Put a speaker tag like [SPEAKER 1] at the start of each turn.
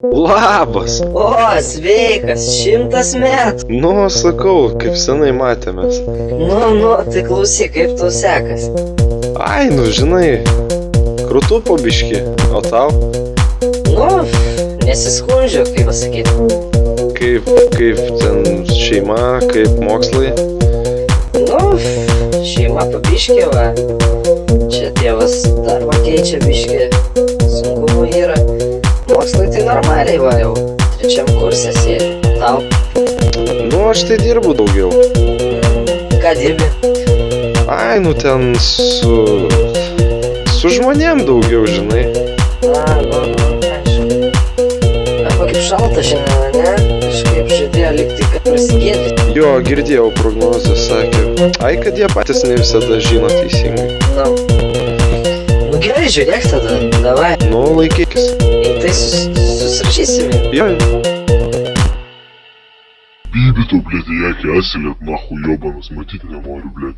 [SPEAKER 1] Labas.
[SPEAKER 2] O, sveikas, šimtas metų.
[SPEAKER 1] Nu, sakau, kaip senai matėmės.
[SPEAKER 2] Nu, nu, tai klausyk, kaip tau sekasi.
[SPEAKER 1] Ai, nu žinai, krūtų pabiški, o tau?
[SPEAKER 2] Nu, nesiskundžiu, kaip pasakyti.
[SPEAKER 1] Kaip, kaip ten šeima, kaip mokslai?
[SPEAKER 2] Nu, šeima pabiškė, va. Čia tėvas darbą keičia biškį. Tai normaliai, va jau. Trečiam kursė sėdi. Tau.
[SPEAKER 1] Nu, aš tai dirbu daugiau.
[SPEAKER 2] Ką dirbi?
[SPEAKER 1] Ai, nu ten su... Su žmonėm daugiau, žinai.
[SPEAKER 2] A, nu, aišku. Arba kaip šalta šiandien, ne? Kažkaip žadėjo likti, kad prasigėdė.
[SPEAKER 1] Jo, girdėjau prognozę, sakė. Ai, kad jie patys ne visada žino teisingai.
[SPEAKER 2] Nu gerai, žiūrėk tada, davai.
[SPEAKER 1] Nu, laikykis.
[SPEAKER 2] Ir tai sus, susirašysime.
[SPEAKER 1] Jo,
[SPEAKER 3] Бибито, блядь, я кяселят, нахуй, ёбаный, смотреть не могу, блядь.